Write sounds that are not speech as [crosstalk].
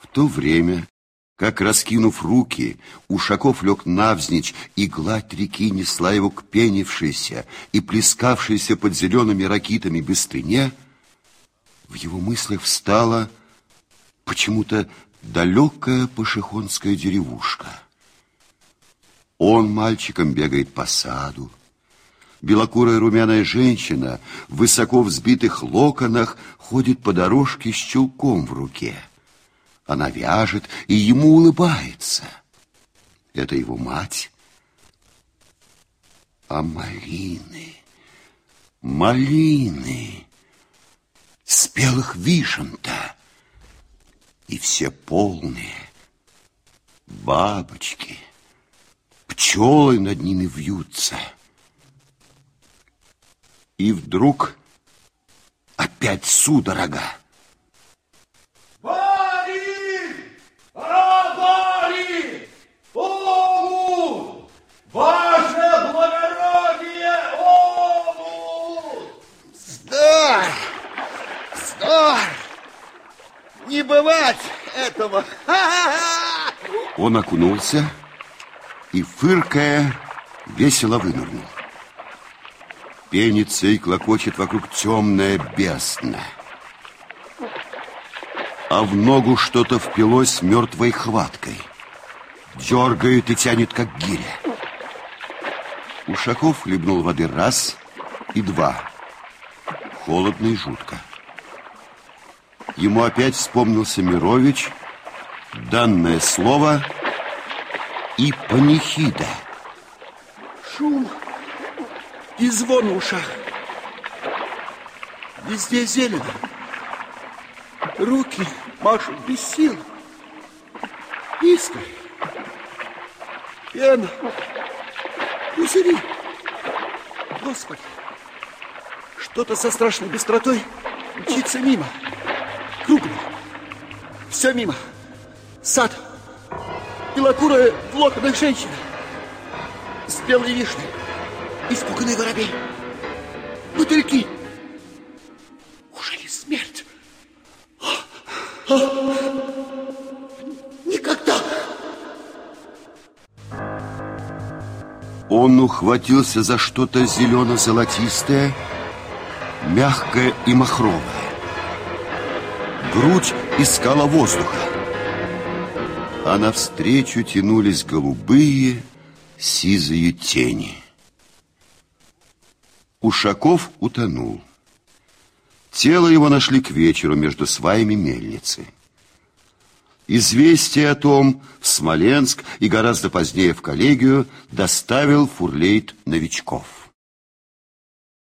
В то время, как, раскинув руки, Ушаков лег навзничь, и гладь реки несла его к пенившейся и плескавшейся под зелеными ракитами быстрыне, в его мыслях встала почему-то далекая пашихонская деревушка. Он мальчиком бегает по саду, Белокурая румяная женщина в высоко взбитых локонах ходит по дорожке с чулком в руке. Она вяжет и ему улыбается. Это его мать. А малины, малины, спелых вишен-то, и все полные, бабочки, пчелы над ними вьются — и вдруг опять судорога. Не бывать этого! [laughs] Он окунулся и, фыркая, весело вынырнул. Пенится и клокочет вокруг темная бездна. А в ногу что-то впилось мертвой хваткой. Дергает и тянет, как гиря. Ушаков хлебнул воды раз и два. Холодно и жутко. Ему опять вспомнился Мирович, данное слово и панихида. Шум и звон в ушах. Везде зелено. Руки машут без сил. Искры. Пена. Пузыри. Господи. Что-то со страшной быстротой мчится мимо. Крупно. Все мимо. Сад. Белокурая в локонах женщина. Спелые вишни. Испуганный воробей. Мотыльки. Уже ли смерть? Никогда. Он ухватился за что-то зелено-золотистое, мягкое и махровое. Грудь искала воздуха. А навстречу тянулись голубые, сизые тени. Ушаков утонул. Тело его нашли к вечеру между сваями мельницы. Известие о том в Смоленск и гораздо позднее в коллегию доставил фурлейт Новичков.